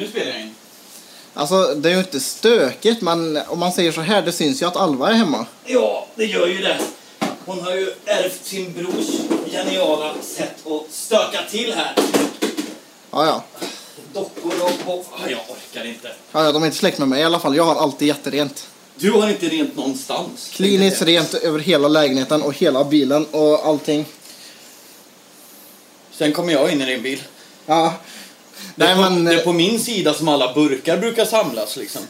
Nu spelar jag in. Alltså, det är ju inte stökigt, men om man säger så här, det syns ju att Alva är hemma. Ja, det gör ju det. Hon har ju ärvt sin brors geniala sätt att stöka till här. Ja, ja. Dockor och... och ah, jag orkar inte. Ja, ja, de är inte släkt med mig i alla fall. Jag har alltid jätterent. Du har inte rent någonstans. Kliniskt rent över hela lägenheten och hela bilen och allting. Sen kommer jag in i din bil. Ja. Det är, Nej, på, men... det är eh, på min sida som alla burkar brukar samlas liksom.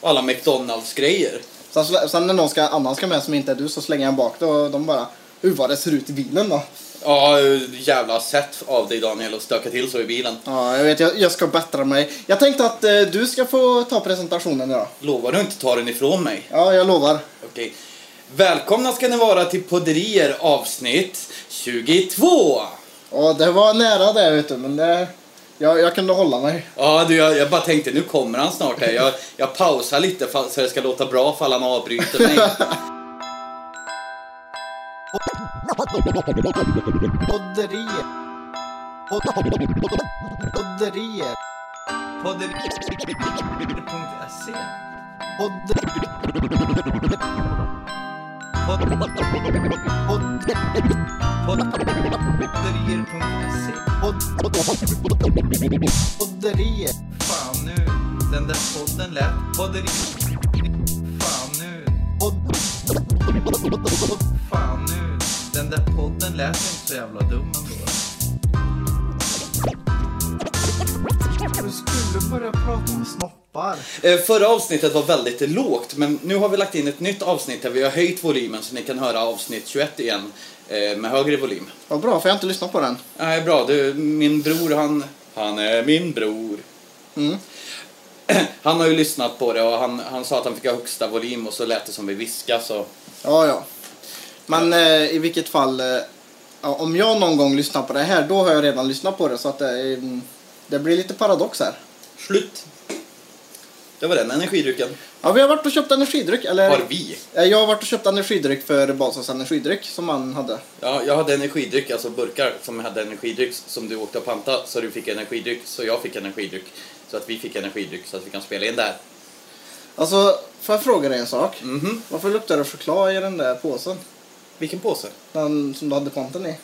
Alla McDonalds-grejer. Sen, sen när någon ska, annan ska med som inte är du så slänger jag bak det och de bara Hur vad det ser ut i bilen då? Ja, jävla sätt av dig Daniel att stöka till så i bilen. Ja, jag vet, jag, jag ska bättra mig. Jag tänkte att eh, du ska få ta presentationen idag. Lovar du inte ta den ifrån mig? Ja, jag lovar. Okej. Välkomna ska ni vara till Podderier avsnitt 22. Ja, det var nära det vet du, men det, jag, jag kunde hålla mig. Ja, du, jag, jag bara tänkte nu kommer han snart här. Jag, jag pausar lite för, så det ska låta bra för han avbryter mig. Podderier. Podderier. Podderier.se Podderier.se Podderier. Fan nu, den där podden lät Podderier Fan nu, fan nu Den där podden lät inte så jävla dum ändå du skulle börja prata om snoppar. Eh, Förra avsnittet var väldigt lågt, men nu har vi lagt in ett nytt avsnitt där vi har höjt volymen så ni kan höra avsnitt 21 igen eh, med högre volym. Vad bra, för jag har inte lyssnat på den. Nej, bra. Du, min bror, han... Han är min bror. Mm. Han har ju lyssnat på det och han, han sa att han fick ha högsta volym och så lät det som vi viskade så... Ja, ja. Men eh, i vilket fall, eh, om jag någon gång lyssnar på det här, då har jag redan lyssnat på det. Så att det, är- det blir lite paradox här. Slut. Det var den energidrycken. Ja, vi har varit och köpt energidryck. Eller, Har vi? Jag har varit och köpt energidryck för Basas energidryck som man hade. Ja, jag hade energidryck, alltså burkar som hade energidryck som du åkte och panta så du fick energidryck så jag fick energidryck. Så att vi fick energidryck så att vi kan spela in där. Alltså, får jag fråga dig en sak? Mhm. Varför luktar det choklad i den där påsen? Vilken påse? Den som du hade panten i.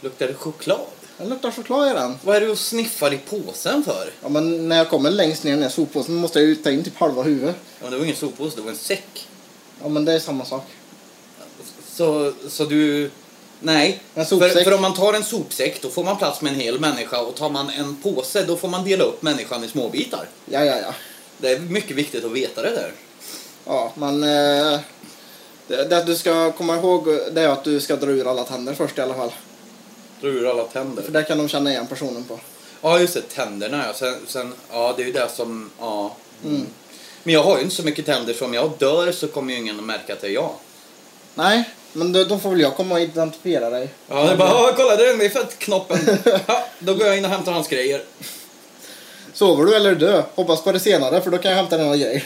Luktar det choklad? Den luktar choklad i den. Vad är det du sniffar i påsen för? Ja, men när jag kommer längst ner i den här soppåsen måste jag ju ta in typ halva huvudet. Ja, det var ingen soppåse, det var en säck. Ja, men det är samma sak. Så, så du... Nej. För, för om man tar en sopsäck då får man plats med en hel människa och tar man en påse då får man dela upp människan i små bitar. Ja, ja, ja. Det är mycket viktigt att veta det där. Ja, men... Eh, det, det du ska komma ihåg det är att du ska dra ur alla tänder först i alla fall. Dra ur alla tänder. För där kan de känna igen personen på. Ja, just det. Tänderna ja. Sen, sen, ja, det är ju det som... Ja. Mm. Men jag har ju inte så mycket tänder så om jag dör så kommer ju ingen att märka att det är jag. Nej, men då, då får väl jag komma och identifiera dig. Ja, det är bara "Åh, kolla den är fettknoppen. ja, då går jag in och hämtar hans grejer. Sover du eller dö? Hoppas på det senare för då kan jag hämta dina grejer.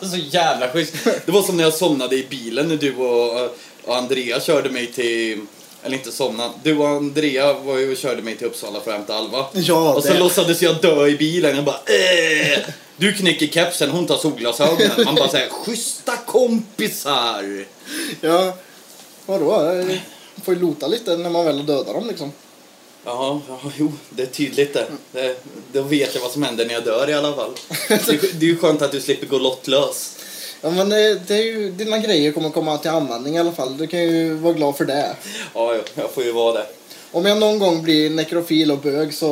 så jävla schysst. Det var som när jag somnade i bilen när du och, och Andrea körde mig till... Eller inte somnade. Du och Andrea var ju och körde mig till Uppsala för att hämta Alva. Ja, och så det- låtsades jag dö i bilen. Jag bara äh! Du knäcker kepsen, hon tar solglasögonen. Man bara säger schyssta kompisar. ja, vadå? Man får ju lota lite när man väl har dödat dem liksom. Ja, ja, jo, det är tydligt det. det. Då vet jag vad som händer när jag dör i alla fall. Det är, det är ju skönt att du slipper gå lottlös. Ja men det, det är ju, dina grejer kommer komma till användning i alla fall. Du kan ju vara glad för det. Ja, ja, jag får ju vara det. Om jag någon gång blir nekrofil och bög så...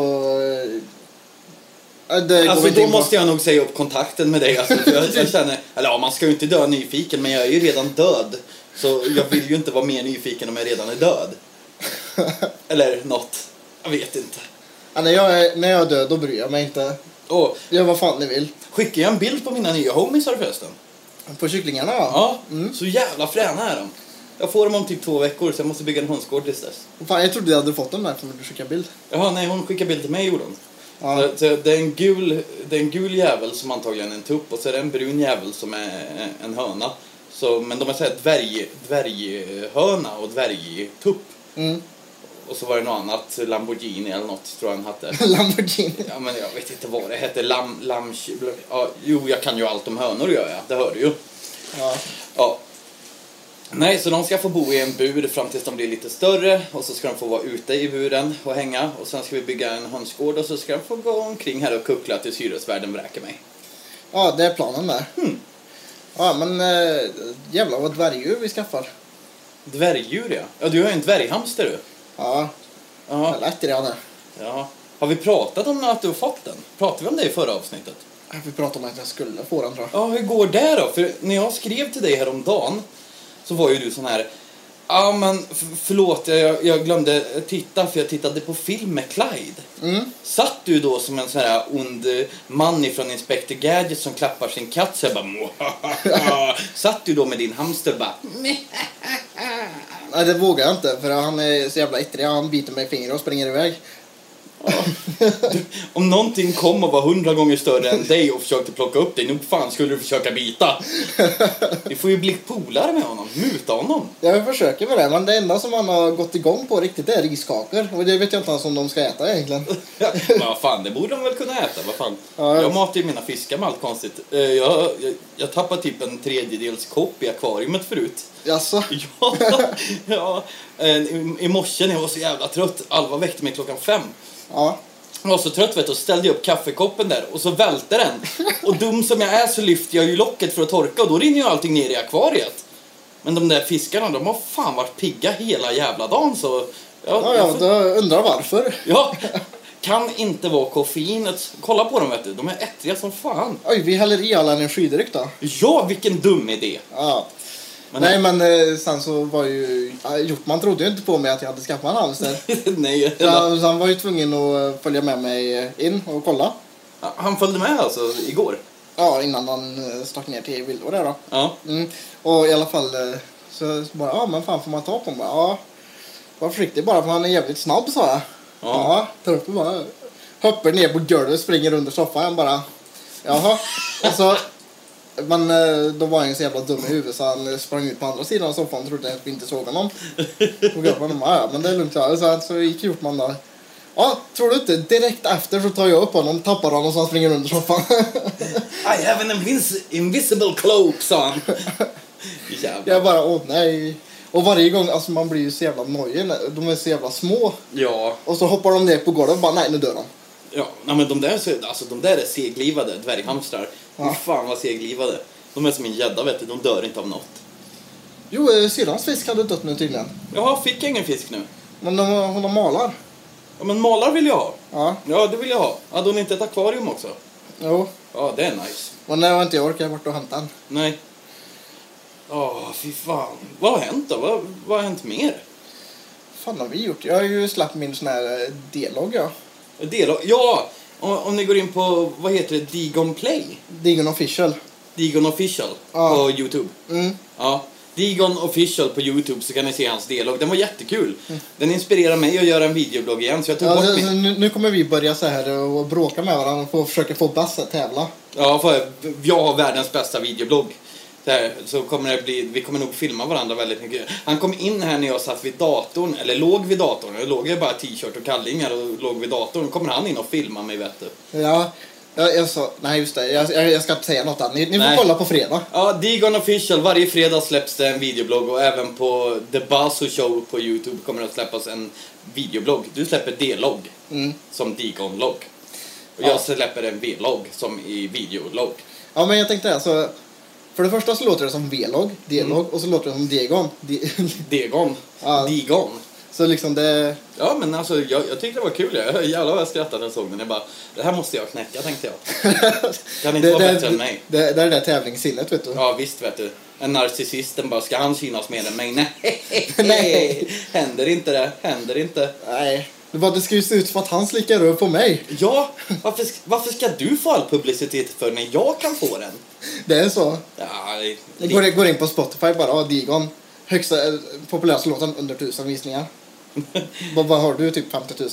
eh, Det går Alltså inte då in på. måste jag nog säga upp kontakten med dig. Alltså, för jag, jag känner, eller ja, man ska ju inte dö nyfiken, men jag är ju redan död. Så jag vill ju inte vara mer nyfiken om jag redan är död. Eller något. Jag vet inte. Ja, när, jag är, när jag är död då bryr jag mig inte. Och Gör vad fan ni vill. skickar jag en bild på mina nya homiesar förresten? På kycklingarna va? Ja, Mm. så jävla fräna är de. Jag får dem om typ två veckor, så jag måste bygga en hönsgård tills dess. Fan, jag trodde jag hade fått dem där att du skickade bild. Jaha, nej, hon skickade bild till mig gjorde hon. Ja. Så, så det, är en gul, det är en gul jävel som antagligen är en tupp och så är det en brun jävel som är en höna. Så, men de är såhär dvärg, dvärghöna och dvärgtupp. Mm. Och så var det något annat, Lamborghini eller något tror jag han hette. Lamborghini. Ja, men jag vet inte vad det hette. Lam, lam, ja, jo, jag kan ju allt om hönor gör jag. Det hör du ju. Ja. Ja. Nej, så de ska få bo i en bur fram tills de blir lite större och så ska de få vara ute i buren och hänga och sen ska vi bygga en hönsgård och så ska de få gå omkring här och kuckla tills hyresvärden vräker mig. ja, det är planen där. Hmm. Ja, men äh, jävlar vad dvärgdjur vi skaffar. Dvärgdjur ja. Ja, du har ju en dvärghamster du. Ja, Ja. jag lätt i det är. ja. Har vi pratat om att du har fått den? Pratade vi om det i förra avsnittet? Vi pratade om att jag skulle få den tror jag. Ja, hur går det då? För när jag skrev till dig häromdagen så var ju du sån här Ja men f- förlåt, jag, jag glömde titta för jag tittade på film med Clyde. Mm. Satt du då som en sån här ond man ifrån Inspector Gadget som klappar sin katt så jag bara. Satt du då med din hamster bara Nej, det vågar jag inte för han är så jävla ettrig. Han biter mig i fingret och springer iväg. Om någonting kom och var hundra gånger större än dig och försökte plocka upp dig, nog fan skulle du försöka bita. Vi får ju bli polare med honom, muta honom. Jag försöker med det, men det enda som han har gått igång på riktigt är riskakor. Och det vet jag inte ens om de ska äta egentligen. Ja, men vad fan, det borde de väl kunna äta. Vad fan. Ja, jag- Jag matar ju mina fiskar med allt konstigt. Eh, Jag, jag, jag tappade typ en tredjedels kopp i akvariet förut. Jaså? Ja, ja. Eh, I, I morse när jag var så jävla trött, Alva väckte mig klockan fem. Ja. Jag var så trött vet du, och ställde jag upp kaffekoppen där och så välte den. Och dum som jag är så lyfter jag ju locket för att torka och då rinner ju allting ner i akvariet. Men de där fiskarna, de har fan varit pigga hela jävla dagen så... Ja, jag ja, får- då undrar varför. Ja, kan inte vara koffeinet. Kolla på dem vet du, de är ettriga som fan. Oj, vi häller i all energidryck då. Ja, vilken dum idé. Ja. Men Nej, men eh, sen så var ju... Hjortman trodde ju inte på mig att jag hade skaffat en hamster. Nej, Så han, så han var ju tvungen att eh, följa med mig eh, in och kolla. han följde med alltså igår. Ja, innan han stack ner till Villå där då. Ja, Mm. Och i alla fall så bara, ja men fan får man ta på honom? Ja, var försiktig bara för han är jävligt snabb sa jag. Ja. Ja, tar upp och bara hoppar ner på golvet, springer under soffan. Bara, jaha. Och så, men eh, då var han ju så jävla dum i huvudet så han sprang ut på andra sidan av soffan och trodde att vi inte såg honom. Och jag bara, ja men det är lugnt. Så, så, så gick Hjortman där. Ja, tror du inte? Direkt efter så tar jag upp honom, tappar honom så han springer under soffan. I have an invis- invisible cloak, sa han. Jävlar. Jag bara, åh nej. Och varje gång, alltså man blir ju så jävla nojig. De är så jävla små. Ja, Och så hoppar de ner på golvet och bara, nej nu dör de. Ja. Nej, men de där, är så- alltså, de där är seglivade dvärghamstrar. Ja. Fy fan vad seglivade. De är som en gädda vet du, de dör inte av något. Jo, eh, syrrans fisk hade dött nu tydligen. Jaha, fick jag ingen fisk nu? Men de, hon har malar. Ja, men malar vill jag ha. Ja, Ja, det vill jag ha. Hade hon inte ett akvarium också? jo. Ja, det är nice. Men när jag inte orkar jag bort och hämta den. Nej. Åh, fy fan. Vad har hänt då? Vad, vad har hänt mer? fan har vi gjort? Jag har ju släppt min sån här eh, D-logg ja. Del ja, om, om ni går in på, vad heter det, Digon Play? Digon official. Digon Official Ja. på Youtube. Mm. Ja. Digon Official på Youtube så kan ni se hans dialog. Den var jättekul. Den inspirerar mig att göra en videoblogg igen så jag tog Ja, bort så, min... nu, nu kommer vi börja så här och bråka med varandra och försöka få Bass att tävla. Ja, för jag har världens bästa videoblogg. Här, så kommer det bli, vi kommer nog filma varandra väldigt mycket. Han kom in här när jag satt vid datorn, eller låg vid datorn. Jag låg ju bara t-shirt och kallingar och låg vid datorn. Då kommer han in och filmar mig vet du. Ja, jag, jag sa, nej just det, jag, jag, jag ska inte säga något annat. Ni, ni får kolla på fredag. Ja, Digon Official. Varje fredag släpps det en videoblogg och även på The Basso Show på Youtube kommer det att släppas en videoblogg. Du släpper D-logg Mm. som Digon-logg. Och Ja. jag släpper en V-logg som i videologg. Ja, men jag tänkte alltså. För det första så låter det som V-logg, D-logg och så låter det som Degon. De- Degon. Ja. Digon. så liksom det... Ja, men alltså jag, jag tyckte det var kul. Jag, jävlar vad jag skrattade när jag såg den. Jag bara, det här måste jag knäcka tänkte jag. Kan inte det, vara det, bättre än mig. Det, det är det där tävlingssinnet vet du. Ja, visst vet du. En narcissisten bara, ska han synas mer än mig? Nej. Nej. Händer inte det. Händer inte. Nej. Det, bara, det ska ju se ut som att han slickar röv på mig. Ja, varför, varför ska du få all publicitet för när jag kan få den? Det är så. Ja, det, Det går, går in på Spotify bara, ja, Digon. Högsta eh, populäraste låten under tusen visningar. vad, vad har du? Typ 50 000?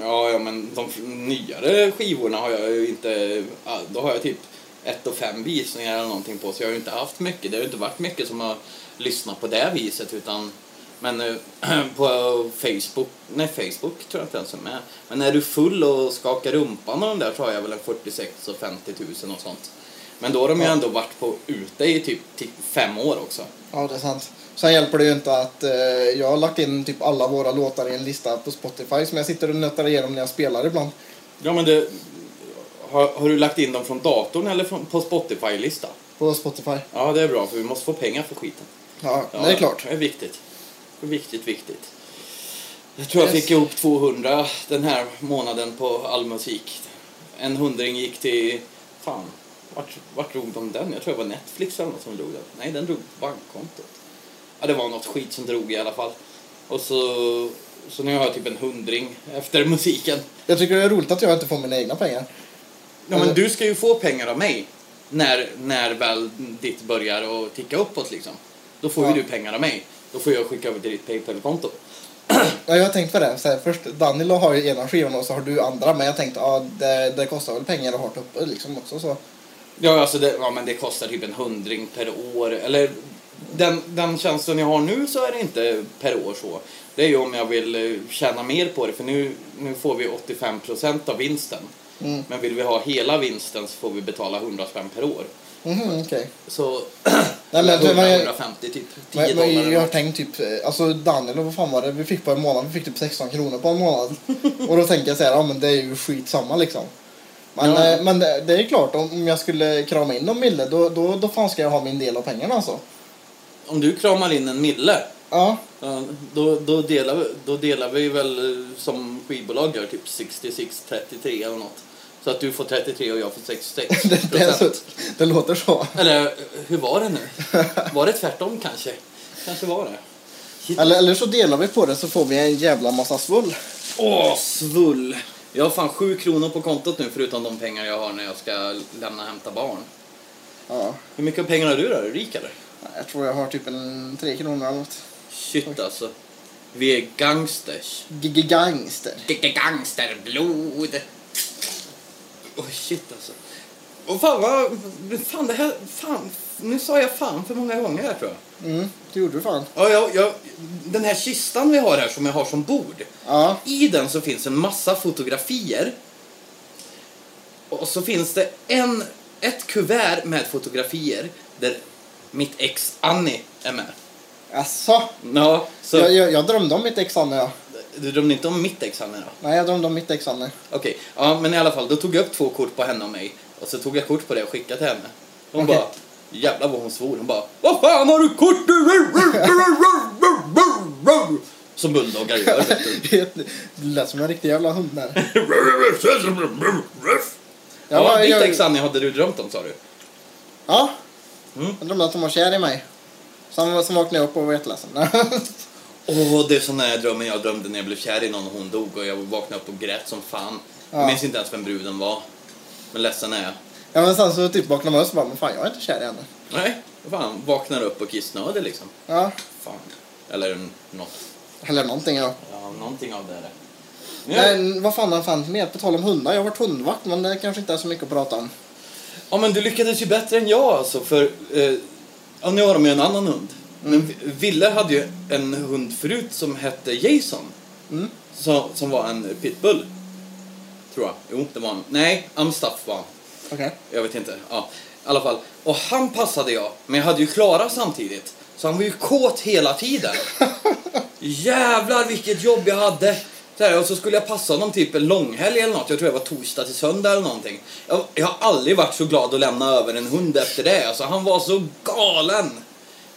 ja, ja, men de nyare skivorna har jag ju inte... Då har jag typ ett och fem visningar eller någonting på, så jag har ju inte haft mycket. Det har ju inte varit mycket som har lyssnat på det viset, utan Men eh, på Facebook, nej Facebook tror jag inte ens är med. Men när du är full och skakar rumpan och de där så har jag väl en 46 och 50 000 och sånt. Men då har de ju ändå varit på ute i typ ti- fem år också. Ja, det är sant. Sen hjälper det ju inte att eh, jag har lagt in typ alla våra låtar i en lista på Spotify som jag sitter och nötar igenom när jag spelar ibland. Ja men det, har, har du lagt in dem från datorn eller från, på Spotify-lista? På Spotify. Ja det är bra för vi måste få pengar för skiten. Ja, Ja, det är klart. Det är viktigt. Viktigt, viktigt. Jag tror jag fick ihop 200 den här månaden på all musik. En hundring gick till... Fan, vart, vart drog de den? Jag tror det var Netflix eller något som drog den. Nej, den drog bankkontot. Ja, det var något skit som drog i alla fall. Och så... Så nu har jag typ en hundring efter musiken. Jag tycker det är roligt att jag inte får mina egna pengar. Ja, men du ska ju få pengar av mig när, när väl ditt börjar att ticka uppåt liksom. Då får Ja. ju du pengar av mig. Då får jag skicka över till ditt Paypal-konto. Ja, jag har tänkt på det. Så här, först, Daniel har ju ena skivan och så har du andra. Men jag tänkte ja, det, det kostar väl pengar att ha det uppe liksom också. Så. Ja, alltså det, ja, men det kostar typ en hundring per år. Eller den, den tjänsten jag har nu så är det inte per år så. Det är ju om jag vill eh, tjäna mer på det för nu, nu får vi 85% av vinsten. Mm. Men vill vi ha hela vinsten så får vi betala 100 spänn per år. Så Nej, men- 100, men- 150 typ 10 Men, dollar. men jag har tänkt typ, eh, alltså Daniel och vad fan var det vi fick på en månad? Vi fick typ 16 kronor på en månad. och då tänker jag så här, ja men det är ju skitsamma liksom. Men, Ja. eh, men det, det är klart, om om jag skulle krama in någon mille då, då, då fan ska jag ha min del av pengarna alltså. Om du kramar in en mille Ja, då, då, delar vi, då delar vi väl eh, som skivbolag gör, typ 66, 33 eller något. Så att du får 33 och jag får 66 det, det, så, det låter så. Eller hur var det nu? Var det tvärtom kanske? Kanske var det. Eller, eller så delar vi på det så får vi en jävla massa svull. Åh, svull! Jag har fan sju kronor på kontot nu förutom de pengar jag har när jag ska lämna och hämta barn. Ja, Hur mycket pengar har du då? Är du rik eller? jag tror jag har typ en 3 kronor eller något. Shit alltså. Vi är gangsters. Gigi Gangster. Gangsterblod. Oj, shit alltså. Och fan vad... Fan det här... Fan. Nu sa jag fan för många gånger här tror jag. Mm, det gjorde du fan. Ja, jag, jag, den här kistan vi har här som jag har som bord. Ja, I den så finns en massa fotografier. Och så finns det en, ett kuvert med fotografier där mitt ex Annie är med. Asså? Ja, så Jag, jag, jag drömde om mitt ex Anne, ja. Du drömde inte om mitt ex Annie då? Nej, jag drömde om mitt ex Anne. Okej, ja men i alla fall, då tog jag upp två kort på henne och mig. Och så tog jag kort på det och skickade till henne. Hon Okej. bara, jävlar vad hon svor. Hon bara, vad fan har du kort? Som bulldoggar gör vet du. Det lät som en riktig jävla hund där. Ja, var- ditt jag- ex Annie hade du drömt om sa du? Ja. Mm. Jag drömde att hon var kär i mig. Sen, sen vaknade jag upp och var jätteledsen. Åh, det är sån där drömmen jag drömde när jag blev kär i någon och hon dog och jag vaknade upp och grät som fan. Jag Ja. minns inte ens vem bruden var. Men ledsen är jag. ja, men sen så typ vaknade man upp och bara, men fan jag är inte kär i henne. Nej, fan, vaknar upp och kissnödig liksom. Ja, Fan. Eller något. eller någonting ja. Ja, någonting av det är det. Men jag- Men vad fan har fan mer? På tal om hundar, jag har varit hundvakt men det kanske inte är så mycket att prata om. Ja, men du lyckades ju bättre än jag alltså, för eh, ja, nu har de ju en annan hund. Men Vi- Ville hade ju en hund förut som hette Jason. Mm. Så, som var en pitbull. Tror jag. Jo, det var en. Nej, Amstaff var han. Okej. Jag vet inte. Ja, i alla fall. Och han passade jag, men jag hade ju Klara samtidigt. Så han var ju kåt hela tiden. Jävlar vilket jobb jag hade. Så här, och så skulle jag passa honom typ en långhelg eller något. Jag tror det var torsdag till söndag eller någonting. Jag, jag har aldrig varit så glad att lämna över en hund efter det. Alltså, han var så galen.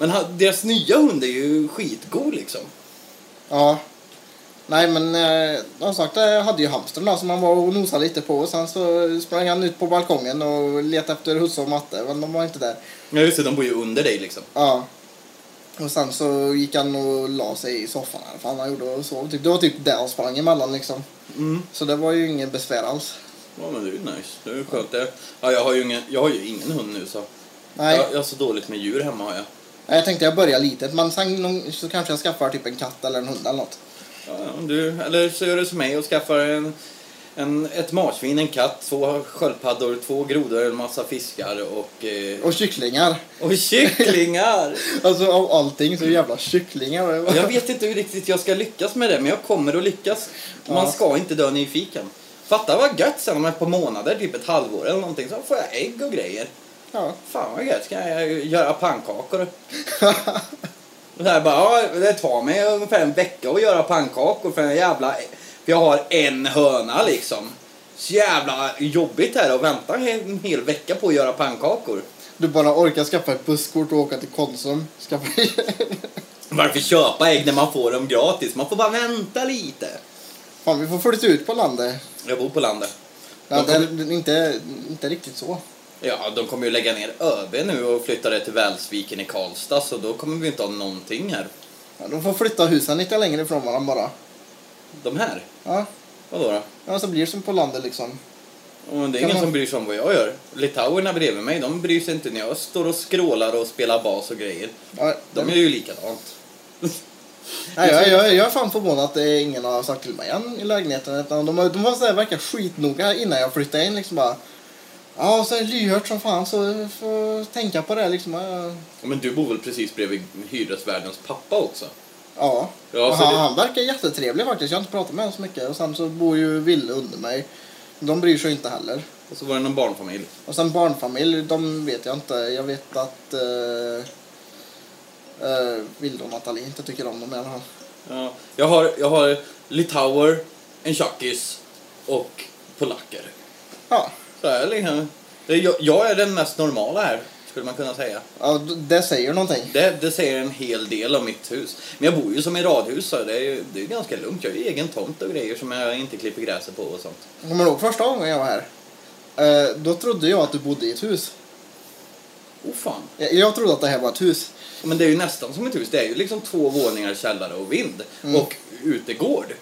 Men han, deras nya hund är ju skitgod liksom. Ja. Nej men eh, som sagt hade ju hamstern då som man var och nosade lite på och sen så sprang han ut på balkongen och letade efter husse och matte men de var inte där. Ja just det, de bor ju under dig liksom. Ja. Och sen så gick han och la sig i soffan här, för han gjorde och sov. Typ. Det var typ där han sprang emellan liksom. Mm. Så det var ju ingen besvär alls. Ja men det är ju nice. Det är ju skönt det. Ja, jag har ju ingen, jag har ju ingen hund nu så. Nej, Jag, jag har så dåligt med djur hemma har jag. Jag tänkte jag börjar litet men sen så kanske jag skaffar typ en katt eller en hund eller något. Ja, ja, du, eller så gör du som mig och skaffar en, en, ett marsvin, en katt, två sköldpaddor, två grodor, en massa fiskar och, eh, Och kycklingar. och kycklingar. Alltså av allting så jävla kycklingar. Jag vet inte hur riktigt jag ska lyckas med det, men jag kommer att lyckas. Man Ja. ska inte dö nyfiken. Fatta vad gött sen om ett par månader, typ ett halvår eller någonting, så får jag ägg och grejer. Ja. Fan vad gött, ska jag göra pannkakor? Och så här bara, ja, det tar mig ungefär en vecka att göra pannkakor för en jävla... För jag har en höna liksom. Så jävla jobbigt här att vänta en hel vecka på att göra pannkakor. Du bara orkar skaffa ett busskort och åka till Konsum. Skaffa... Varför köpa ägg när man får dem gratis? Man får bara vänta lite. Fan, vi får flytta ut på landet. Jag bor på landet. Ja, De det är inte, inte riktigt så. Ja, de kommer ju lägga ner ÖB nu och flytta det till Välsviken i Karlstad, så då kommer vi inte ha någonting här. Ja, de får flytta husen lite längre ifrån varandra bara. De här? Ja, Vadå då? ja så blir det som på landet liksom. Och det är Kan ingen man- som bryr sig om vad jag gör. Litauerna bredvid mig, de bryr sig inte när jag står och skrålar och spelar bas och grejer. Ja, De gör ju likadant. Nej, jag, jag, jag är fan förvånad att det ingen har sagt till mig än i lägenheten. Utan de, de var så här, verkar skitnoga innan jag flyttade in. Liksom bara, ja, så är lyhört som fan så får tänka på det liksom. Men du bor väl precis bredvid hyresvärdens pappa också? Ja, Ja, och han, det- han verkar jättetrevlig faktiskt. Jag har inte pratat med honom så mycket. Och sen så bor ju Ville under mig. De bryr sig inte heller. Och så var det någon barnfamilj. Och sen barnfamilj, de vet jag inte. Jag vet att uh, uh, Ville och Nathalie inte tycker om dem i alla fall. Ja, jag, har, jag har litauer, en tjackis och polacker. Ja, Så är det liksom. Jag, jag är den mest normala här, skulle man kunna säga. ja det säger någonting. Det, det säger en hel del om mitt hus. Men jag bor ju som i radhus så det är, ju- det är ganska lugnt. Jag har ju egen tomt och grejer som jag inte klipper gräset på och sånt. Kommer du ihåg första gången jag var här? Eh, då trodde jag att du bodde i ett hus. Oh fan. Jag, jag trodde att det här var ett hus. Men det är ju nästan som ett hus. Det är ju liksom två våningar, källare och vind. Mm. Och utegård.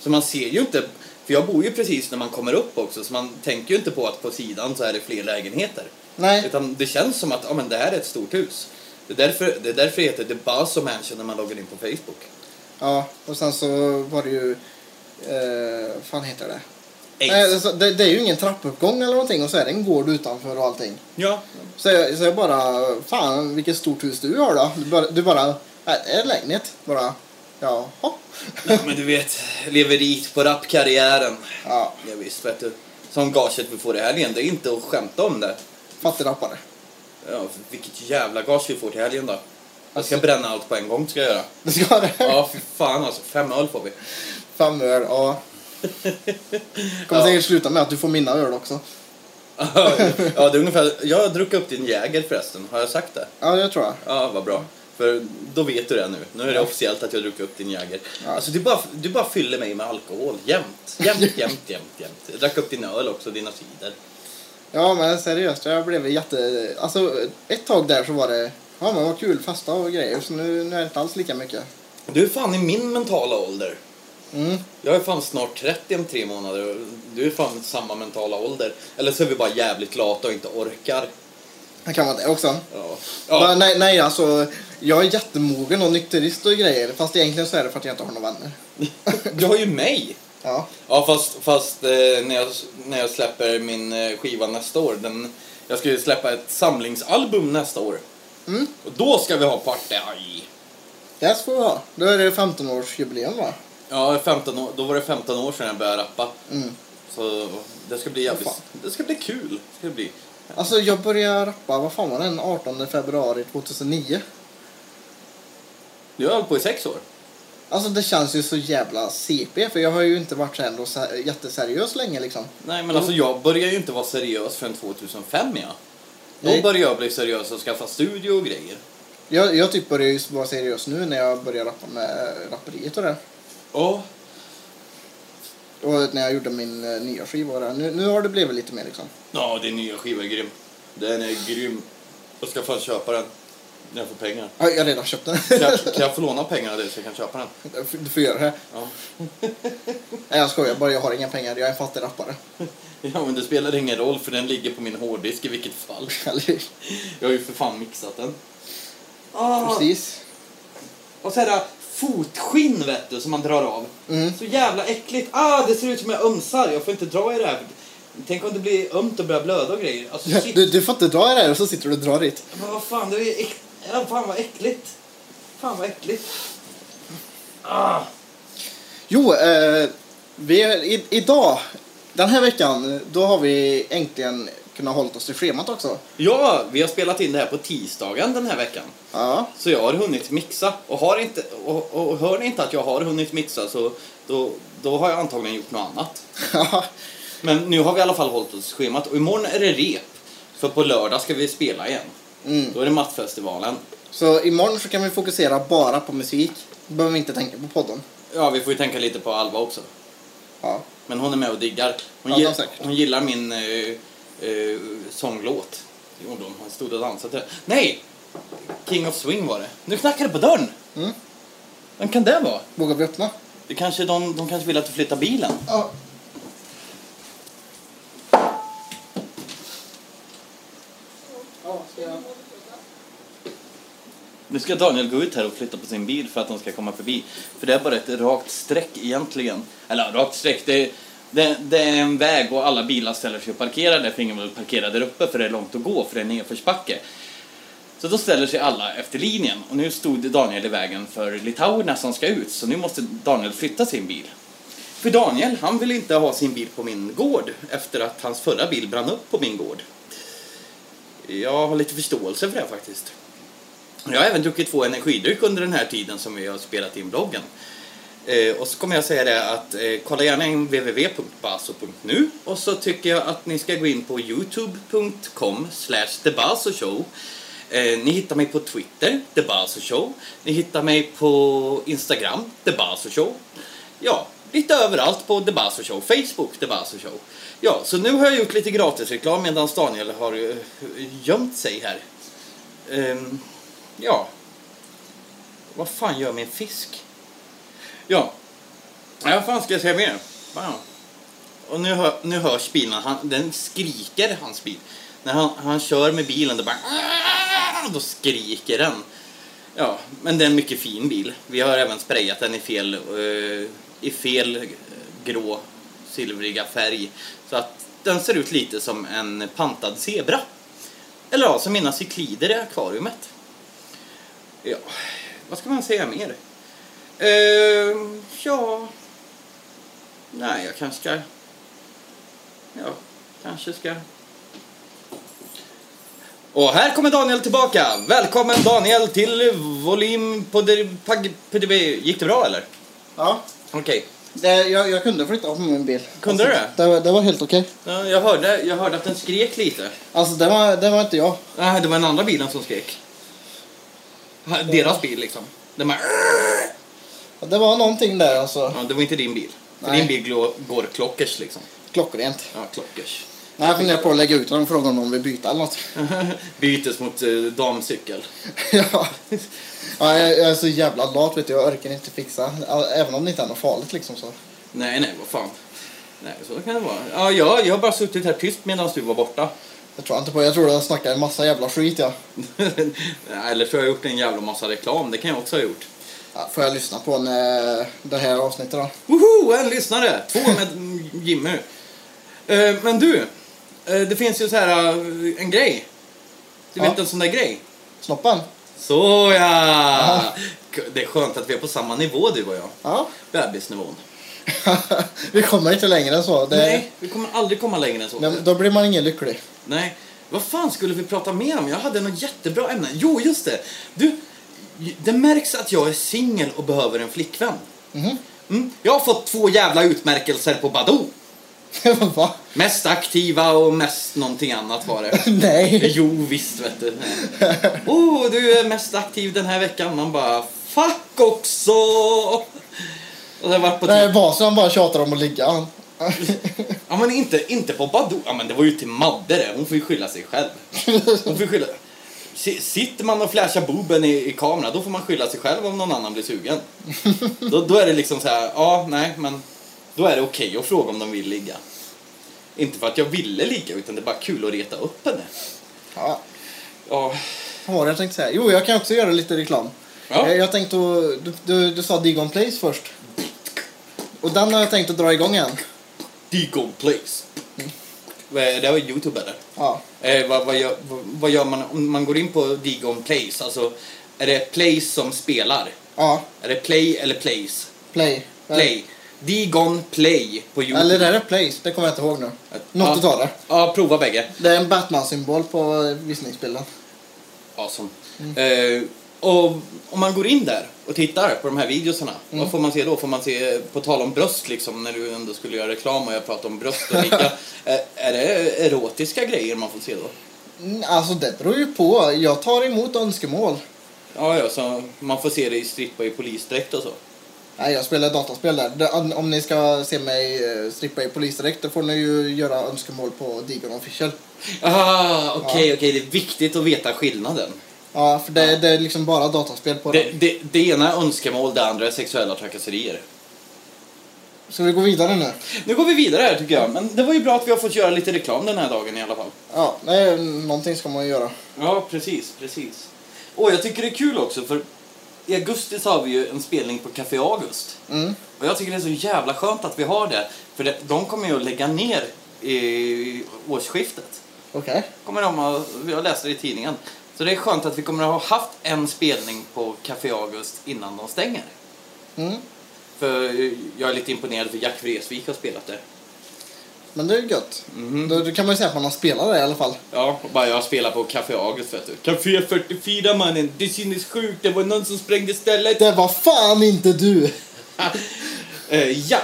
Så man ser ju inte... För jag bor ju precis när man kommer upp också så man tänker ju inte på att på sidan så är det fler lägenheter. Nej, Utan det känns som att ja, men det här är ett stort hus. Det är därför det, är därför det heter The of Mansion när man loggar in på Facebook. ja. Och sen så var det ju... Uh, fan heter det? Nej, alltså, det, det är ju ingen trappuppgång eller någonting och så är det en gård utanför och allting. Ja. Så jag, så jag bara, fan vilket stort hus du har då. Du bara, du bara det är en lägenhet. Bara, jaha. ja, men du vet, lever rikt på rapkarriären. Ja, Ja, visst, vet du. Som gaget vi får i helgen, det är inte att skämta om det. fattigrappare. Ja, vilket jävla gage vi får till helgen då. Jag ska Alltså- bränna allt på en gång, ska jag göra. Det ska det. Ja, fy fan alltså. Fem öl får vi. Fem öl, ja. Kommer Ja. säkert sluta med att du får mina öl också. ja, det är ungefär... Jag har druckit upp din Jäger förresten. Har jag sagt det? Ja, det tror jag. Ja, vad bra. För då vet du det nu. Nu är det officiellt att jag druckit upp din Jäger. Ja. Alltså, du bara, du bara fyller mig med alkohol. Jämt. Jämt, jämt, jämt, jämt. Jag drack upp din öl också, dina cider. Ja, men seriöst, jag blev jätte... Alltså, ett tag där så var det... Ja, men vad kul, festa och grejer. Så nu, nu är det inte alls lika mycket. Du är fan i min mentala ålder. Mm. Jag är fan snart 30 om tre månader och du är fan samma mentala ålder. Eller så är vi bara jävligt lata och inte orkar. Det kan vara det också. Ja. Ja. ja. Nej, nej, alltså. Jag är jättemogen och nykterist och grejer. Fast egentligen så är det för att jag inte har några vänner. Du har ju mig. Ja. Ja, fast, fast eh, när, jag, när jag släpper min eh, skiva nästa år. Den, jag ska ju släppa ett samlingsalbum nästa år. Mm. Och då ska vi ha partaj. Det får vi ha. Då är det 15-årsjubileum va? Ja, 15 år, då var det 15 år sedan jag började rappa. Mm. Så det ska bli jävligt... Det ska bli kul. Ska det bli. Alltså jag började rappa, vad fan var det, den 18 februari 2009. Du har hållit på i sex år. Alltså det känns ju så jävla CP för jag har ju inte varit så ändå jätteseriös länge liksom. Nej, men alltså jag började ju inte vara seriös förrän 2005, ja. Då Nej. började jag bli seriös och skaffa studio och grejer. Jag, jag typ börjar ju vara seriös nu när jag börjar rappa med rapperiet och det. Ja. Och när jag gjorde min eh, nya skiva och det. Nu, nu har det blivit lite mer liksom. Ja, din nya skiva är grym. Den är grym. Jag ska fan köpa den. När jag får pengar. Ja, jag har redan köpt den. Kan jag, kan jag få låna pengar av dig så jag kan köpa den? du får göra det. Ja. Nej jag skojar bara, jag har inga pengar. Jag är en fattig rappare. ja, men det spelar ingen roll för den ligger på min hårddisk i vilket fall. Jag har ju för fan mixat den. Ah, Precis. och så här fotskinn vet du, som man drar av. Mm. Så jävla äckligt. Ah, det ser ut som jag ömsar. Jag får inte dra i det här. Tänk om det blir ömt och börjar blöda och grejer. Alltså. Du, du får inte dra i det här och så sitter du och drar dit. Men vad fan, det är äck... ja, fan vad äckligt. Fan vad äckligt. Ah. Jo, eh, vi, i, idag, den här veckan, då har vi äntligen kunnat hålla oss till schemat också. Ja, vi har spelat in det här på tisdagen den här veckan. Ja, Så jag har hunnit mixa. Och, har inte, och, och hör ni inte att jag har hunnit mixa så då, då har jag antagligen gjort något annat. Men nu har vi i alla fall hållit oss till schemat. Och imorgon är det rep. För på lördag ska vi spela igen. Mm. Då är det Mattfestivalen. Så imorgon så kan vi fokusera bara på musik. Behöver vi inte tänka på podden. Ja, vi får ju tänka lite på Alva också. Ja. Men hon är med och diggar. Hon, Ja, gi- det är säkert. hon gillar min eh, eh, sånglåt. Det gjorde hon. Hon stod och dansade till. Nej! King of Swing var det. Nu knackar det på dörren. Mm. Vem kan det vara? Vågar vi öppna? Det kanske de, de kanske vill att du flyttar bilen. Ja, Nu ska Daniel gå ut här och flytta på sin bil för att de ska komma förbi. För det är bara ett rakt streck egentligen. Eller rakt streck, det, det, det är en väg och alla bilar ställer sig och parkerar där. För ingen vill parkera där uppe för det är långt att gå för det är nedförsbacke. Så då ställer sig alla efter linjen. Och nu stod Daniel i vägen för litauerna som ska ut. Så nu måste Daniel flytta sin bil. För Daniel, han vill inte ha sin bil på min gård efter att hans förra bil brann upp på min gård. Jag har lite förståelse för det faktiskt. Jag har även druckit två energidryck under den här tiden som vi har spelat in bloggen. Eh, och så kommer jag säga det att eh, kolla gärna in www.baso.nu och så tycker jag att ni ska gå in på youtube.com slash thebasoshow. Eh, ni hittar mig på Twitter, thebasoshow. Ni hittar mig på Instagram, thebasoshow. Ja, lite överallt på The Show. Facebook, The Show. Ja, så nu har jag gjort lite gratisreklam medan Daniel har eh, gömt sig här. Ehm, ja. Vad fan gör min fisk? Ja. Ja, vad fan ska jag säga mer? Fan. Och nu, hör, nu hörs bilen. Han, den skriker, hans bil. När han, han kör med bilen, då bara... Då skriker den. Ja, men det är en mycket fin bil. Vi har även sprayat den i fel, uh, i fel grå, silvriga färg. Så att den ser ut lite som en pantad zebra. Eller ja, som mina cyklider i akvariumet. Ja, vad ska man säga mer? Eh, ja... Nej, jag kanske ska... Ja, kanske ska... Och här kommer Daniel tillbaka. Välkommen Daniel till volym på det... det- Gick det bra eller? Ja. Okej. Det, jag, jag kunde flytta på min bil. Kunde alltså, du det? var- Det var helt okej. Ja, jag, hörde, jag hörde att den skrek lite. Alltså det var, det var inte jag. Nej, det var den andra bilen som skrek. Deras bil liksom. Den bara... Det var någonting där alltså. Ja, det var inte din bil. För Nej. din bil går klockers liksom. Klockrent. Ja, klockers. Nej, jag funderar på att lägga ut den och fråga om de vill byta eller något. Bytes mot eh, damcykel. ja. ja jag, jag är så jävla lat vet du. Jag orkar inte fixa. Även om det inte är något farligt liksom så. Nej, nej, vad fan. Nej, så kan det vara. Ja, jag, jag har bara suttit här tyst medan du var borta. Jag tror inte på. Jag tror jag snackar en massa jävla skit ja. Eller så har jag gjort en jävla massa reklam. Det kan jag också ha gjort. ja får jag lyssna på när, det här avsnittet då? Woho! En lyssnare! Två med Jimmy. Eh, men du, eh, det finns ju så här eh, en grej. Du Ja. vet en sån där grej? Snoppen? Så ja! Det är skönt att vi är på samma nivå du och jag. Ja. Bebisnivån. Vi kommer inte längre än så. Det, Nej, vi kommer aldrig komma längre än så. Nej, Då blir man ingen lycklig. Nej. Vad fan skulle vi prata mer om? Jag hade något jättebra ämne. Jo, just det. Du, det märks att jag är singel och behöver en flickvän. Mhm. Mm. Jag har fått två jävla utmärkelser på Badoo. Va? Mest aktiva och mest någonting annat var det. Nej. Jo, visst vet du. Oh, du är mest aktiv den här veckan. Man bara, fuck också! Och har varit på Nej, basen bara tjatar om att ligga. Ja men inte, inte på Badoo. Ja men det var ju till Madde det. Hon får ju skylla sig själv. Hon får skylla... Si- Sitter man och flashar booben i, i kamera då får man skylla sig själv om någon annan blir sugen. Då, då är det liksom så här, ja nej men då är det okej att fråga om de vill ligga. Inte för att jag ville ligga utan det är bara kul att reta upp henne. Ja. Ja, Vad var det jag tänkte säga? Jo, jag kan också göra lite reklam. Ja. Jag, jag tänkte du, du, du sa Digon Place först. Och den har jag tänkt att dra igång igen. Deacon Place. Är- Det var Youtube eller? Ja. Eh, vad, vad, gör, vad, vad gör man om man går in på Deacon Place? Alltså, är det Place som spelar? Ja, Är det Play eller Place? Play. Play. Deacon Play på Youtube. Eller är det Place? Det kommer jag inte ihåg nu. Något ja. utav det. Ja, prova bägge. Det är en Batman-symbol på visningsbilden. Awesome. Eh, och om man går in där och tittar på de här videosarna, vad får man se då? Får man se, på tal om bröst liksom, när du ändå skulle göra reklam och jag pratade om bröst och eh, är det erotiska grejer man får se då? Mm, Alltså det beror ju på. Jag tar emot önskemål. Ja, ja, så man får se det i strippa i polisdräkt och så. Nej, jag spelar dataspel där. Om ni ska se mig eh, strippa i polisdräkt då får ni ju göra önskemål på Digon Official. Ah, okej, okej, det är viktigt att veta skillnaden. Ja, för det, det är liksom bara dataspel på Det, den. det, det ena är önskemål, det andra är sexuella trakasserier. Ska vi gå vidare nu? Nu går vi vidare här tycker jag, men det var ju bra att vi har fått göra lite reklam den här dagen i alla fall. Ja, nej, någonting ska man ju göra. Ja, precis, precis. Och jag tycker det är kul också för i augusti så har vi ju en spelning på Café August. Mm. Och jag tycker det är så jävla skönt att vi har det. För det, de kommer ju att lägga ner i årsskiftet. Okej. Kommer de att, jag läste det i tidningen. Så det är skönt att vi kommer att ha haft en spelning på Café August innan de stänger. Mm. För jag är lite imponerad för Jack Vreeswijk har spelat där. Men det är ju gött. Mhm. Då, då kan man ju säga att man har spelat det i alla fall. Ja, och bara jag spelar på Café August vet du. Café 44 mannen, det synes sjukt, det var någon som sprängde stället. Det var fan inte du! Eh, ja.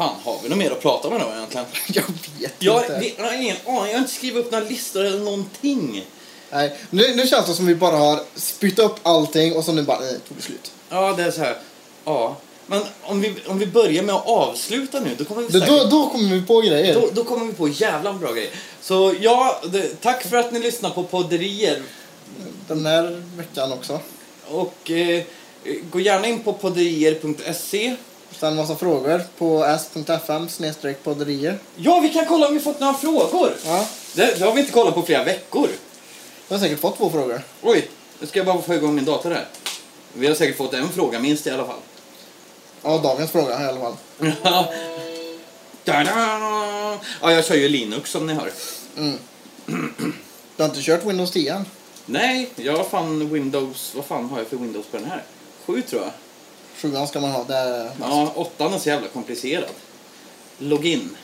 Fan, har vi något mer att prata om idag egentligen? Jag vet Jag, inte. vi, jag, har ingen aning, jag har inte skrivit upp några listor eller någonting. Nej, nu, nu känns det som vi bara har spytt upp allting och så nu bara, nej, tog det slut. Ja, det är så här. Ja. Men om vi, om vi börjar med att avsluta nu, då kommer vi Då, säkert... då, då kommer vi på grejer. Då, då kommer vi på jävla bra grejer. Så ja, det, tack för att ni lyssnar på podderier. Den här veckan också. Och eh, gå gärna in på podderier.se. Ställ massa frågor på s.fm snedstreck podderier. Ja, vi kan kolla om vi fått några frågor. Ja, Det, det har vi inte kollat på flera veckor. jag har säkert fått två frågor. Oj, nu ska jag bara få igång min dator här. Vi har säkert fått en fråga minst i alla fall. Ja, dagens fråga i alla fall. Da-da! Ja, jag kör ju Linux som ni hör. Mm. Du har inte kört Windows 10 än? Nej, jag har fan Windows... Vad fan har jag för Windows på den här? Sju tror jag. Sjuan ska man ha. Det är Ja, åttan är så jävla komplicerad. Login.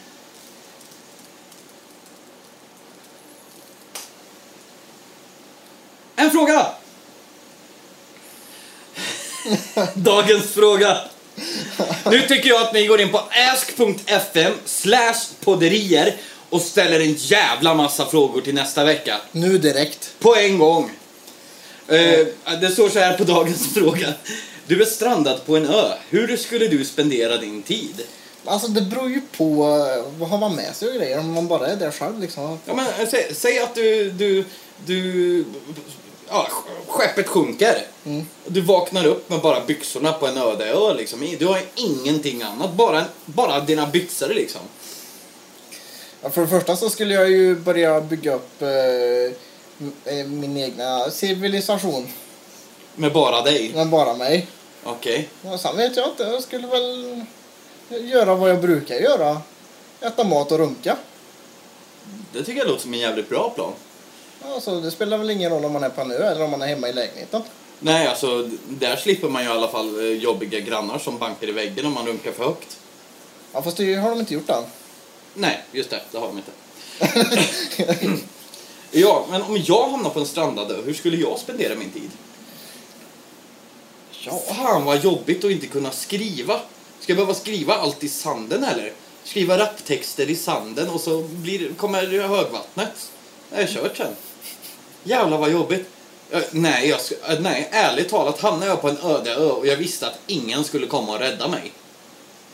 En fråga! Dagens fråga. Nu tycker jag att ni går in på ask.fm slash podderier och ställer en jävla massa frågor till nästa vecka. Nu direkt. På en gång. Eh, det står så här på dagens fråga. Du är strandad på en ö. Hur skulle du spendera din tid? Alltså det beror ju på eh, vad har man med sig och grejer. Om man bara är där själv liksom. Ja, men, eh, säg, säg att du, du, du ja, skeppet sjunker. Mm. Du vaknar upp med bara byxorna på en öde ö. Liksom. Du har ingenting annat, bara, bara dina byxor. Liksom. Ja, för det första så skulle jag ju börja bygga upp eh, eh, min egna civilisation. Med bara dig. Med bara mig. Okej. Och sen vet jag inte, jag skulle väl göra vad jag brukar göra. Äta mat och runka. Det tycker jag låter som en jävligt bra plan. Alltså, det spelar väl ingen roll om man är på en ö eller om man är hemma i lägenheten. Nej, alltså där slipper man ju i alla fall eh, jobbiga grannar som bankar i väggen om man runkar för högt. Ja, fast det har de inte gjort än. Nej, just det. Det har de inte. ja, men om jag hamnar på en strandad ö, hur skulle jag spendera min tid? Ja. Fan vad jobbigt att inte kunna skriva. Ska jag behöva skriva allt i sanden eller? Skriva raptexter i sanden och så blir, kommer högvattnet. Det är kört sen. Jävlar vad jobbigt. Nej, jag, eh, nej, ärligt talat hamnar jag på en öde ö och jag visste att ingen skulle komma och rädda mig.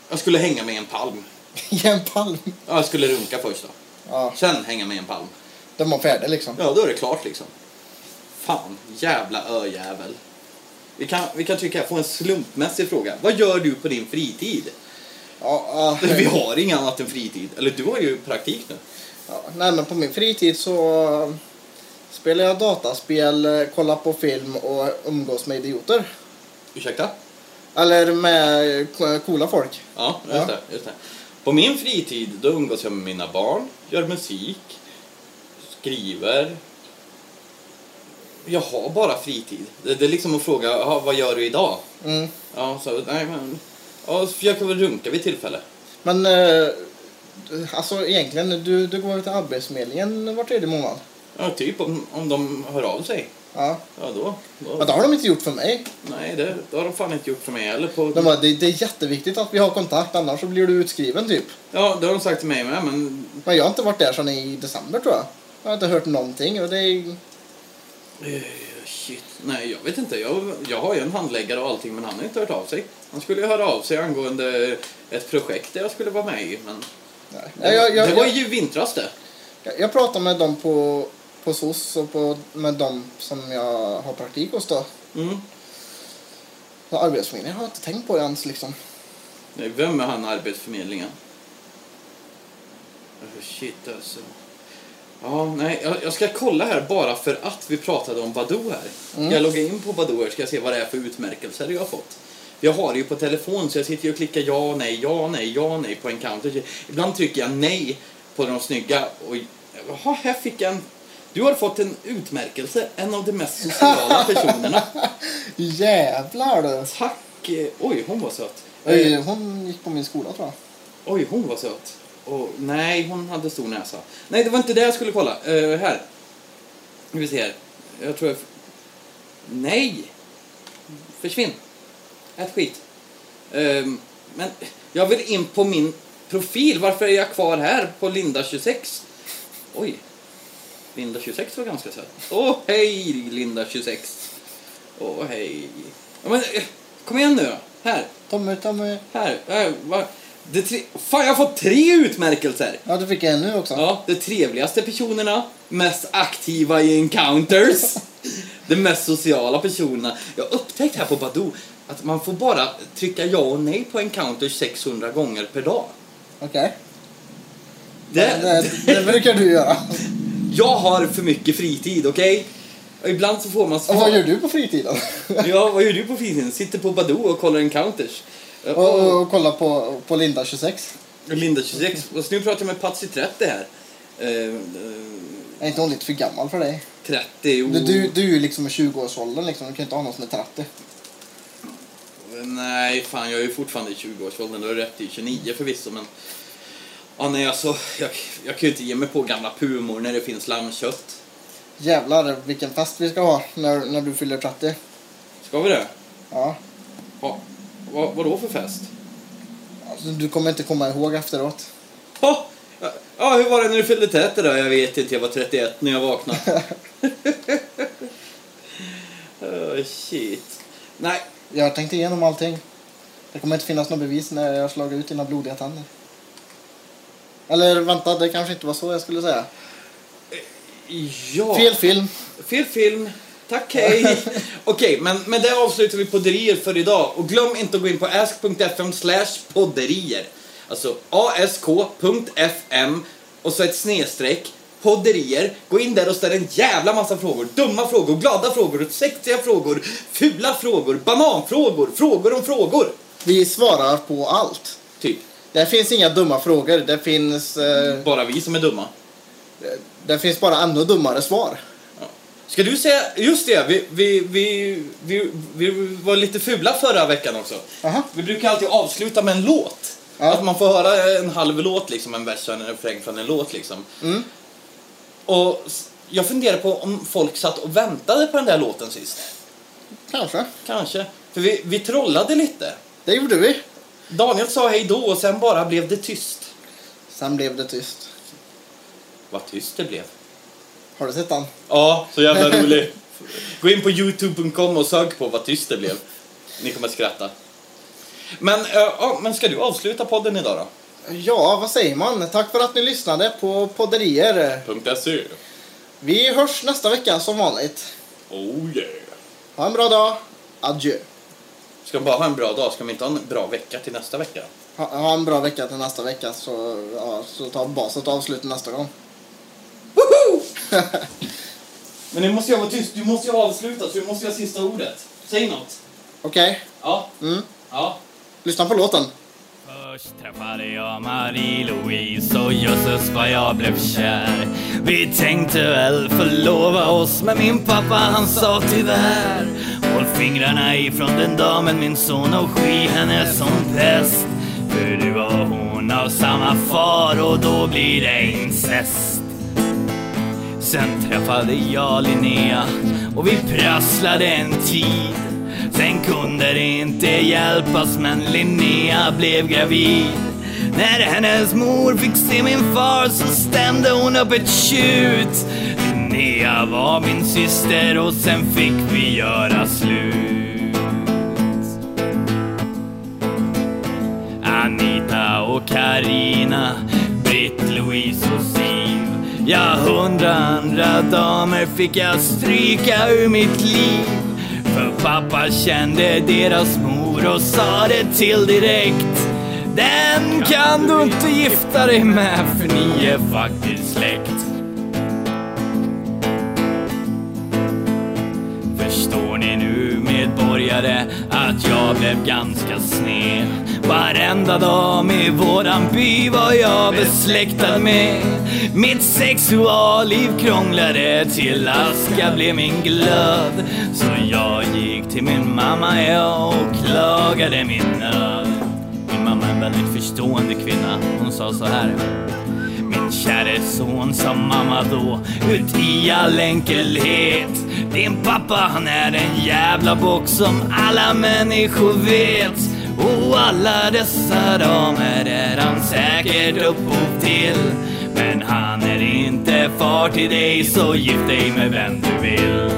Jag skulle hänga med i en palm. I en palm. Ja, jag skulle runka först då. Ja, Sen hänga med i en palm. den var färdig liksom. Ja, då är det klart liksom. Fan, jävla öjävel. Vi kan, vi kan tycka få en slumpmässig fråga. Vad gör du på din fritid? Ja, ja, Vi har inget annat än fritid. Eller du har ju praktik nu. ja, nej, men på min fritid så Spelar jag dataspel, eh, kollar på film och umgås med idioter? Ursäkta? Eller med eh, coola folk? Ja, just, Ja. Det, just det. På min fritid då umgås jag med mina barn, gör musik, skriver. Jag har bara fritid. Det, det är liksom att fråga, "Jaha, vad gör du idag? Mm. Ja, så, nej men... Ja, försöker väl runka vid tillfälle. Men eh, alltså egentligen, du, du går till Arbetsförmedlingen var tredje månad. Ja, typ om, om de hör av sig. Ja. Ja, då. Men då. det har de inte gjort för mig. Nej, det, det har de fan inte gjort för mig heller. På, De bara, det, det är jätteviktigt att vi har kontakt, annars så blir du utskriven typ. Ja, det har de sagt till mig med, men... Men jag har inte varit där sedan i december tror jag. Jag har inte hört någonting och det är... eh, Shit. Nej, jag vet inte. Jag, jag har ju en handläggare och allting, men han har inte hört av sig. Han skulle ju höra av sig angående ett projekt där jag skulle vara med i, men... Nej. Det, Jag, jag, det var ju vintras det. jag, jag pratar med dem på, på SOS och på, med dem som jag har praktik hos då. Mm. Arbetsförmedlingen har jag inte tänkt på det ens liksom. Nej, Vem är han Arbetsförmedlingen? Oh, shit alltså. Ja, nej, jag, jag ska kolla här bara för att vi pratade om Badoo här. Mm. Jag loggar in på Badoo här ska jag se vad det är för utmärkelser jag har fått. Jag har det ju på telefon så jag sitter och klickar ja, nej, ja, nej, ja, nej på encounter. Ibland trycker jag nej på de snygga och jaha, här fick jag en... Du har fått en utmärkelse, en av de mest sociala personerna. Jävlar du! Tack! eh, Oj, hon var söt. Eh, Oj, Hon gick på min skola tror jag. Oj, hon var söt. Och, nej, hon hade stor näsa. Nej, det var inte det jag skulle kolla. Uh, här. Nu vi ser. Jag tror jag... Nej! Försvinn. Ät skit. Ehm, men jag vill in på min profil. Varför är jag kvar här på Linda26? Oj. Linda26 var ganska söt. Åh, hej Linda26. Åh, hej. Ja, men, eh, kom igen nu. Här. Tommy, Tommy. Här, här va? Det tre... Fan, jag har fått tre utmärkelser! Ja, du fick en nu också. Ja, de trevligaste personerna, mest aktiva i encounters, de mest sociala personerna. Jag har upptäckt här på Badoo att man får bara trycka ja och nej på encounters 600 gånger per dag. Okej. Det, Det, det brukar du göra. jag har för mycket fritid, okej? Och ibland så får man Och vad gör du på fritiden? Ja, vad gör du på fritiden? Sitter på Badoo och kollar encounters. Och, och, och kolla på, på Linda 26. Linda 26. Och nu pratar jag med Patsy 30 här. Eh, eh, Är inte hon lite för gammal för dig? 30 och... Du, du, du är ju liksom i 20-årsåldern liksom. Du kan inte ha någon som är 30. Nej, fan jag är ju fortfarande i 20-årsåldern. Du har rätt i 29 förvisso, men... Ja, nej alltså, jag, jag kan ju inte ge mig på gamla pumor när det finns lammkött. Jävlar vilken fest vi ska ha när, när du fyller 30. Ska vi det? Ja. Ja. Vad, vadå för fest? Alltså, du kommer inte komma ihåg efteråt. Ha! Ja, hur var det när du fyllde 30 då? Jag vet inte, jag var 31 när jag vaknade. oh, shit. Nej, Jag har tänkt igenom allting. Det kommer inte finnas något bevis när jag slagit ut dina blodiga tänder. Eller vänta, det kanske inte var så jag skulle säga. ja. Fel film. Fel film. Tack, hej. Okej, men med det avslutar vi podderier för idag. Och glöm inte att gå in på ask.fm slash podderier. Alltså ask.fm och så ett snedstreck podderier. Gå in där och ställ en jävla massa frågor. Dumma frågor, glada frågor, sexiga frågor, fula frågor, bananfrågor, frågor om frågor. Vi svarar på allt. Typ. Det finns inga dumma frågor. Det finns, eh, Bara vi som är dumma. det finns bara ännu dummare svar. Ska du säga, just det, vi, vi, vi, vi, vi var lite fula förra veckan också. Aha. Vi brukar alltid avsluta med en låt. Ja. Att man får höra en halv låt, liksom, en vers och en refräng från en låt. Liksom. Mm. Och jag funderar på om folk satt och väntade på den där låten sist. Kanske. Kanske. För vi, vi trollade lite. Det gjorde vi. Daniel sa hej då och sen bara blev det tyst. Sen blev det tyst. Vad tyst det blev. Har du sett den? Ja, så jävla rolig. Gå in på youtube.com och sök på vad tyst det blev. Ni kommer att skratta. Men, ja, men ska du avsluta podden idag då? Ja, vad säger man? Tack för att ni lyssnade på podderier. .se. Vi hörs nästa vecka som vanligt. Oh yeah. Ha en bra dag. Adjö. Ska vi bara ha en bra dag? Ska vi inte ha en bra vecka till nästa vecka? Ha, ha en bra vecka till nästa vecka så, ja, så tar baset avslut nästa gång. Men nu måste jag vara tyst. Du måste ju avsluta, så du måste ju ha sista ordet. Säg något. Okej, Ja. mm. Ja. lyssna på låten. Först träffade jag Marie-Louise och jösses vad jag blev kär Vi tänkte väl förlova oss men min pappa han sa tyvärr Håll fingrarna ifrån den damen min son och sky henne som pest För du och hon av samma far och då blir det incest Sen träffade jag Linnea och vi prasslade en tid. Sen kunde det inte hjälpas men Linnea blev gravid. När hennes mor fick se min far så stämde hon upp ett tjut. Linnea var min syster och sen fick vi göra slut. Anita och Karina, Britt, Ja, hundra andra damer fick jag stryka ur mitt liv. För pappa kände deras mor och sa det till direkt. Den kan du inte gifta dig med för ni är faktiskt släkt. Förstår ni nu medborgare att jag blev ganska sned? Varenda dam i våran by var jag besläktad med. Mitt sexualliv krånglade till aska blev min glöd. Så jag gick till min mamma jag och klagade min nöd. Min mamma är en väldigt förstående kvinna, hon sa så här. Min käre son, sa mamma då, ut i all enkelhet. Din pappa han är en jävla bock som alla människor vet. Och alla dessa damer är han säkert upphov till. Men han är inte far till dig, så gift dig med vem du vill.